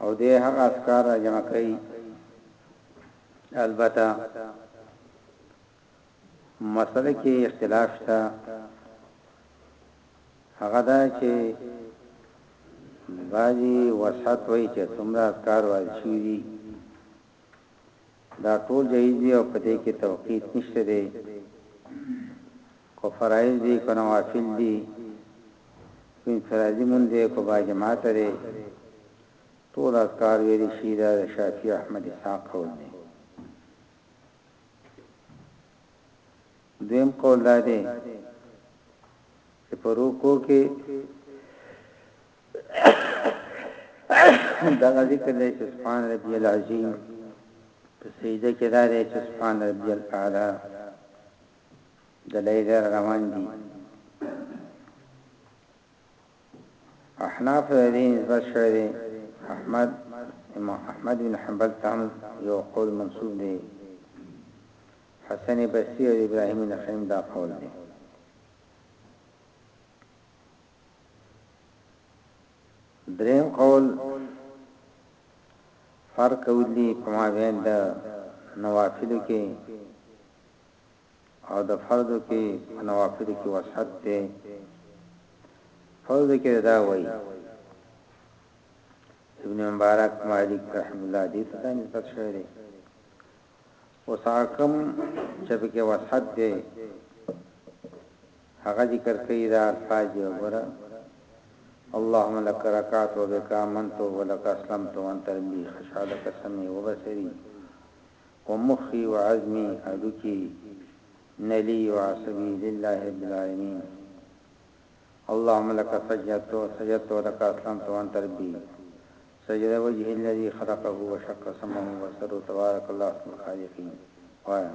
او دې هغه اسکار را جمع کړي البته مسله کې اختلاف شته هغه دا چې بعضی وسط وای چې څومره اسکار وایي شي دا ټول جایز دی او په دې کې توقیت نشته دی که فرائض دي که نوافل دي که انفرادي مونځ دی که باجماعته دی ټول اذکار ویلی شي دا د شافعي احمد اسحاق قول دی دویم قول دا دی چې په روکو کې دا ذکر دی چې سبحان ربي العظیم په سجده کې دا دی چې سبحان ربي الاعلى دلایل را روان دي احناف دې نسبت شوی دی احمد امام احمد بن حنبل تام یو قول منصوب دی حسن بصری او ابراهیم نخیم دا قول دی دریم قول فرق ودی په ما بین د نوافل کې او د فرضو کې په نوافلو کې وسعت دی فرضو کې دا وایي ابن مبارک مالک رحم الله دې ته نسبت شوی دی وسعکم چې په کې وسعت دی هغه ذکر کوي دا الفاظ دی وګوره اللهم لك ركعت وبك آمنت ولك اسلمت وانت ربي خشعلك سمي وبصري ومخي وعزمي ادوكي نلي وعصبي لله رب العالمين اللهم لك سجدت وسجدت ولك اسلمت وانت ربي سجد وجه الذي خلقه وشق سمه وسر تبارك الله اسم الخالقين وايا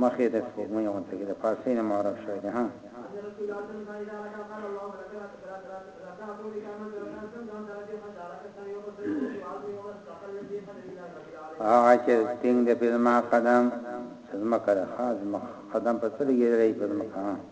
مخې د سپوږمۍ غونته کې د پاسۍ نه معرف شوی دی ها. هغه چې تینګ د پزما قدم څه ځمکه ده ها ځمکه قدم په څه لګېدلی په ځمکه ها.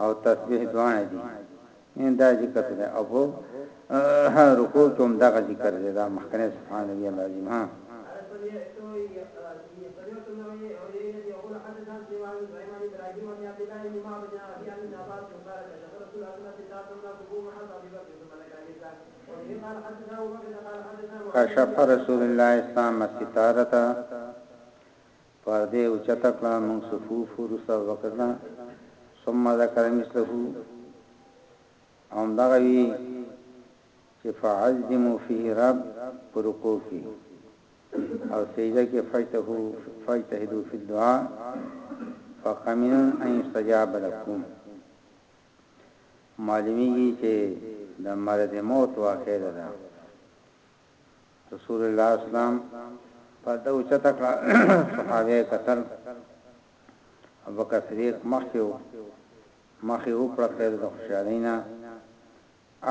او تسبیح دواړه دي ان دا ذکر ده او په رکوع کې هم دغه ذکر دی دا مخکنه سبحان الله العظیم ها کشف رسول الله اسلام ستارتا پرده اوچته کړه، موږ صفوف وروسته ابوبکر کړه، ثم ذکر مثله، او همدغه وي چې فعظمو فيه رب په رکوع کې او سجده کې فاجتهو فاجتهدو فی الدعاء فقمن ان یستجاب لکم معلومیږي چې د مرض موت واقع ده رسول الله اسلام پرده اوچته کړه، صحابه یې کتل، ابوبکر صدیق مخکې و، مخ یې وپړسېد، د خوشحالۍ نه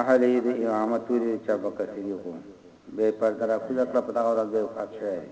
اهل یې د امامت ولید چې ابوبکر صدیق و، بیا یې پرده راکوزه کړه، په دغه ورځ به وفات شوی دی.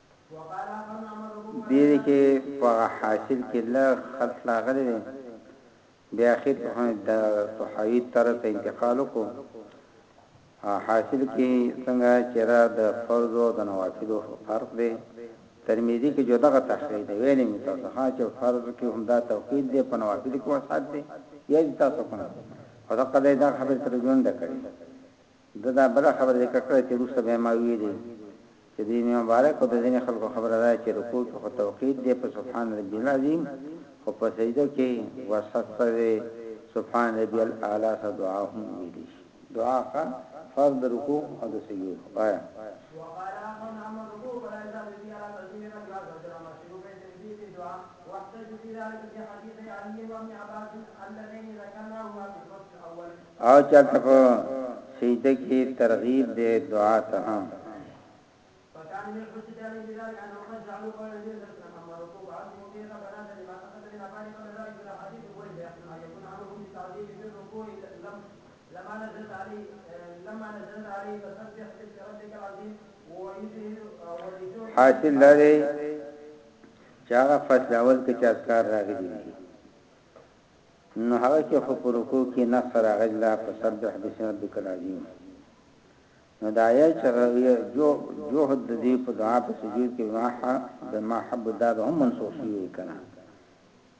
ډېری کې په هغه حاصل کې لږ خلط راغلی دی، بیا ښې تخمې د طحاوي تره ته انتقال وکړو، حاصل کې څنګه چې را د فرضو او د نوافلو فرق دی، ترمذي کې جودغه تحقیق دی، ویلي مې تاسو ته چې فرض کې هم دا توقیت دی، په نوافلو کې وسعت دی، بیا دې تاسو کنه، خو دقه ځای دغه خبرې ترجمه نه ده کړې. ده دا بله خبره ذکر کړې چې وروسته بیا ما ویلي چې د ابن مبارک او د ځینې خلکو خبره دا ده چې رکوع کې خو توقیت دی په سبحان ربی العظیم خو په سجده کې وسط سره دی سبحان ربی الاعلی سره دعا هم ویلی شي دعا ښه فرض د رکوع او د سجود وایا وقال اخر اما الركوع فلا يزال يدي على ترتيب الركعات وجرم الشروع في تنزيل الدعاء واحتج في ذلك بحديثي علي وابن عباس اللذين ذكرناهما في الفصل الاول او چاته په سجده کې ترغیب دی دعا ته هم. حاصل دا دی چې هغه فصل اول کې چې اذکار راغلي دي نو هغه کې خو په رکوع کې نقص راغلی ده په سبح بسم ربک العظیم نو دا یا چې غویه جو جهد د دې په دعا په سجود کې ما د ما حب دا به هم منسوخ شي کنه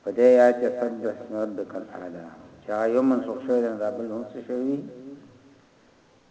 په دې یا چې سبح بسم ربک الاعلى چې یو منسوخ شوی دا بل هم څه شوی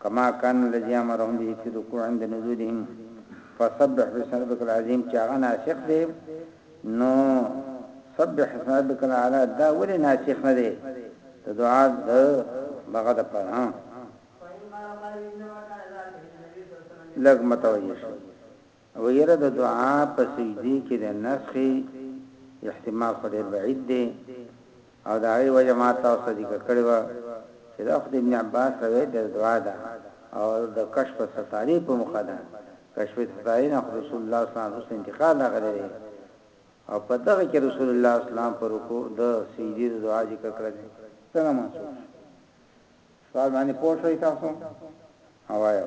کما کان الذی امرهم به فی رکوع عند نزولهم فسبح باسم ربک العظیم چه هغه ناسخ دی نو سبح اسم ربک الاعلی دا ولی ناسخ نه دی د دعا د بغه د پاره لږ متوجه شئ. او يره د دعا په سجدي کي د نسخي احتمال خو ډير بعيد دی او د هغي وجه ما تاسو ته ذکر کړي وه چي دا خو د ابن عباس روایت د دعا ده او د کشف الستاري په موخه ده کشف الستاري نه رسول الله صلی الله علیه وسلم انتقال راغلی دی او په دغه کې رسول الله اسلام پر رکوع د سجدي د دعا ذکر کړی دی څنګه منسوخ سوال باندې پوه شئ تاسو هوايو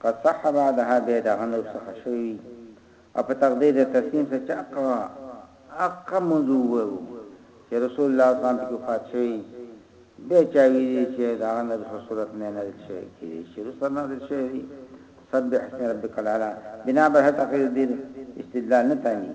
که څه حبا دها بې د هنو څخه شوې وي او په تقدیر د تسنیم سره چا قوا اقه منځو وویو چې رسول الله صلی الله علیه وسلم پکې وفات شوی بیا چا ویلي چې د هغه نه رسو صورت نه نازل شوی کېدی شي رسو نازل شوی دی سبح اسم ربک الاعلی بنا بر هر تقریر دیر استدلال نه تامیږي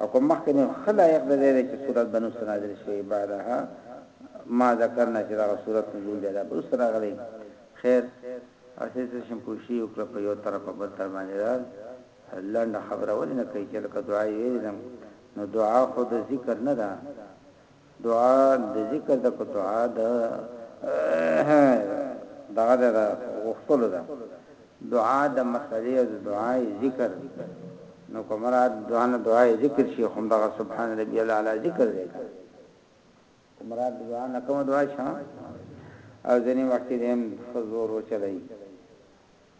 او په مخکې نو ښه لایق د دې دی چې سورت بنو څه نازل شوی بعدها ما ذکرنا چې دغه سورت نزول بیا دا پروسته راغلی خیر اسې څه شم کوشي وکړه په یو طرف په بل طرف باندې دا لنډه خبره ولې نه کوي چې لکه دعا یې ویلې ده نو دعا خو د ذکر نه ده دعا د ذکر د کو دعا د دغه د غختلو ده دعا د مسلې او دعا ذکر نو کومه دعا نه دعا ذکر شي هم دغه سبحان ربي الاعلى ذکر دی کومه دعا نه کومه دعا شه او ځنی وخت دې هم فزور و چلای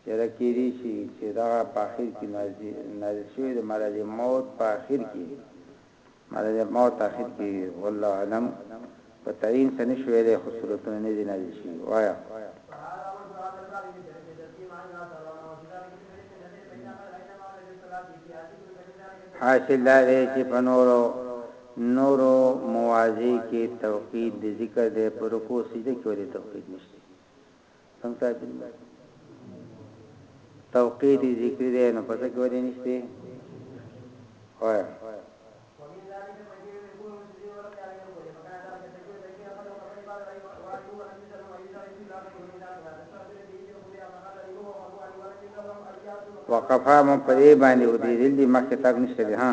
چې رکیری شي چې دا په اخر کې نازل شوی د مرض موت په اخر کې مدد الموت تاخیر کیږي والله اعلم په تعین څه نشو ویلی خو صورتونه ندي نازل شوي وایه. حاصل دا دی چې په نورو نورو مواضع کې توقید د ذکر دی په رکوع سجده کې ولې توقید نشته څنګه ثابت ده توقید ذکر دی نو پس کې ولې نشته وای وقفا مون په دې باندې و دې دل دي مخکې تاب نشته دي ها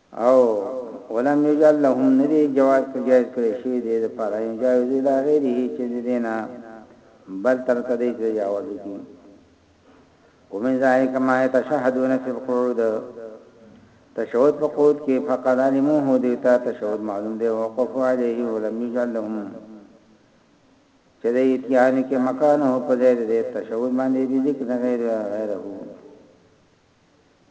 او ولم یجعل له هم ندی جواز په جایز کړی شوی دی د پاره یو جایز اله غیره چې د دینا بل تر کدی چې جواز کی ومن ذالک ما یتشهدون فی القعود تشهود په قعود کې فقد علموه دی تا تشهود معلوم دی وقف علیه ولم یجعل لهم چې د اتیان کې مکان او په ځای د تشهود باندې ذکر غیر غیره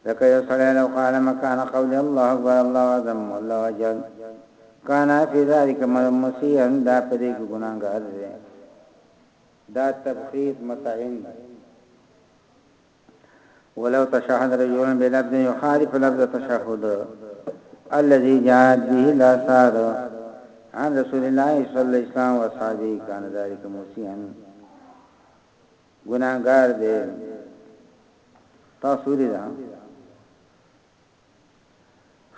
لکه یو سړی لو قال مکان قولی الله اکبر الله اعظم والله اجل کان فی ذلک مسیحا دا په دې کې ګناهګار دی دا تبخیر متعین دی ولو تشهد رجل بلفظ يخالف لفظ تشهد الذي جاءت به الاثار عن رسول الله صلى الله عليه وسلم وصحبه كان ذلك موسيا ګناهګار دی تاسو لري دا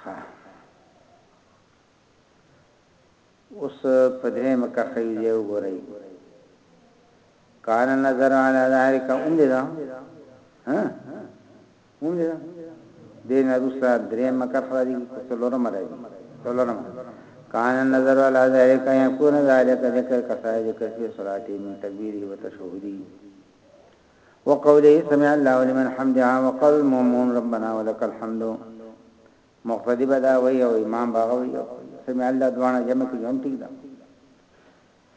ها اوس په درې مکه خې دی وګورئ کان نظر علی ذلک اوم دی دا ها ومني دا دې نه روسا درې مکر خلاري کې څلورم راځي څلورم کان نظر ولا ذالک یکون ذالک ذکر کسای ذکر فی صلاتی من تکبیری و تشهدی وقوله سمع الله لمن حمدها وقال المؤمن ربنا ولك الحمد مقتدی بدا وی او امام باغوی سمع الله دوانا جمع کی جون ٹک دا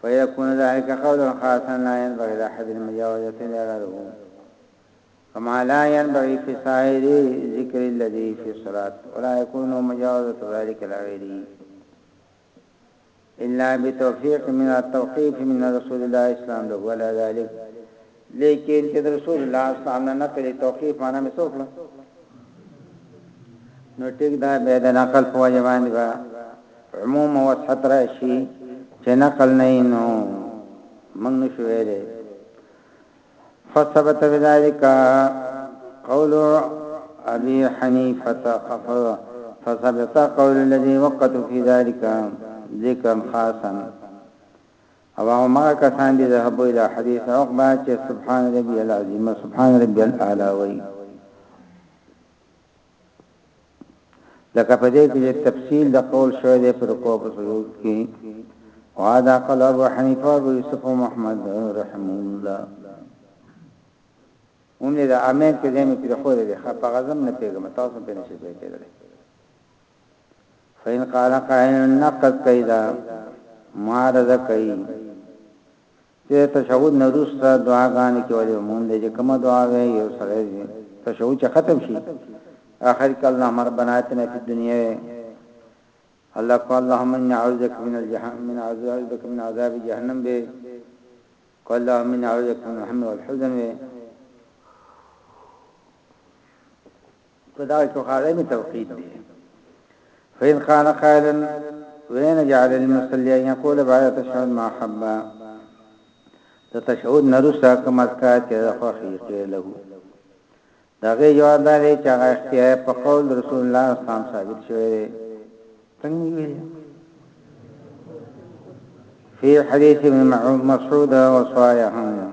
فیکون ذلك قولا خاصا لا ينبغي لاحد المجاوزة لغيره فما لا ينبغي في سائر ذكر الذي في الصلاة ولا يكون مجاوزة ذلك لغيره الا بتوفيق من التوقيف من رسول الله اسلام دو ولا ذلك لیکن چې د رسول الله صلی الله علیه وسلم نقل توقیف معنا مې څوک نو ټیک دا به د نقل په وجه باندې با عموم او وسحت راشي چې نقل نه نو موږ نشو ویلې فثبت بذلك قول ابي حنيفه خفض فثبت قول الذي وقت في ذلك ذكرا خاصا او هماغه کسان دي د هغوی د حدیث عقبه چې سبحان ربی العظیم سبحان ربی الاعلی وایي لکه په دې کې تفصیل د قول شوی دی پر کو په سجود کې وعدا قال ابو حنیفه ابو یوسف محمد رحم الله اون دې د امه کې دې مې په خو دې خپه غزم نه پیګم تاسو په نشي پیګم فإن قال قائل نقض کوي دا معارضه کوي چې تشهود نه روسته دعاګانې کې ولې مونږ دې کومه دعا وې یو سره تشهود چې ختم شي اخر کې الله مر بناتنا فی الدنیا الله کو اللهم اني اعوذ بك من الجهنم من اعوذ بك من عذاب جهنم به قال اللهم اني اعوذ بك من الهم والحزن به دا چې خاله می توقید دی فین قال قائلا وین جعل المصلی ان یقول بعد تشهد ما حبا ته تشهد نرسا کوم اذکار چې خو خیر له داغه جواب دا دی چې هغه اختیار په قول رسول الله صلی الله علیه وسلم ثابت شوی دی څنګه ویل في حديث ابن مسعود وصايا هم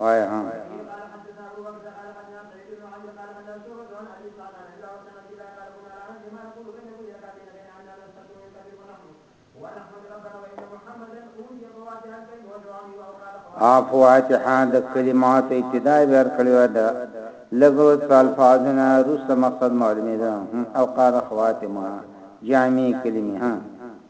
وایه هم. ا فواتحه د کلماتو ابتدا یې ورکړې وه د لګوت په الفاظو نه وروسته مقصد معلومېده هم او قال خواتمها جامع کلمې هم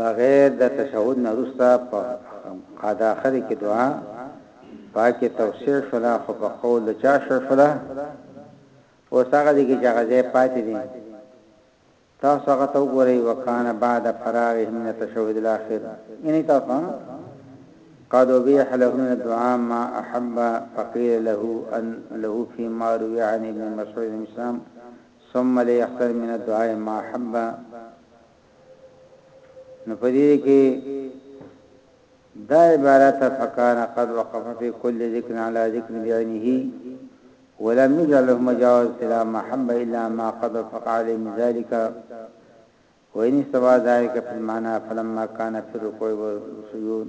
بغير د تشهد نه وروسته په قاداخر کې دعا پاکه توسيع شوله خو په قول د چا شه شوله اوس هغه دي کې چې هغه ځای پاتې دي تاسو هغه ته وګورئ وکانه بعد فراغ من تشهد الاخر یعنی تاسو قد وبيح له من الدعاء ما احب فقيل له ان له فيما روي عن ابن مسعود الاسلام ثم ليختر من الدعاء ما احب نفذيك کې دا عبارت فکان قد وقف في كل ذكر على ذكر بعينه ولم يجعل له مجاوز الى ما أحب الا ما قد وفق عليه من ذلك وإن استوى ذلك في المعنى فلما كان في الركوع والسجود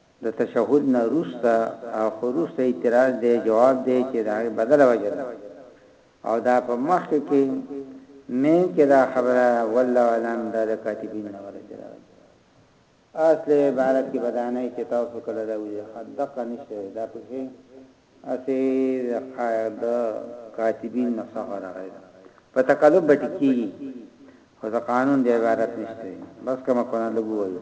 د تشهد نه وروسته او خو وروسته اعتراض دی جواب دی چه د هغه بدله وجه ده او دا په مخکې کې مین کې دا خبره والله اعلم دا د کاتبین نه ورته راغلی اصل عبارت کې بدانه چه تاسو کله دا ویل خدقه نشته دا پکې هسې د قاعده کاتبین مسخه راغلې ده په تکلف به ټکیږي خو د قانون د عبارت نشته دی بس کمه کونه لږ ووایو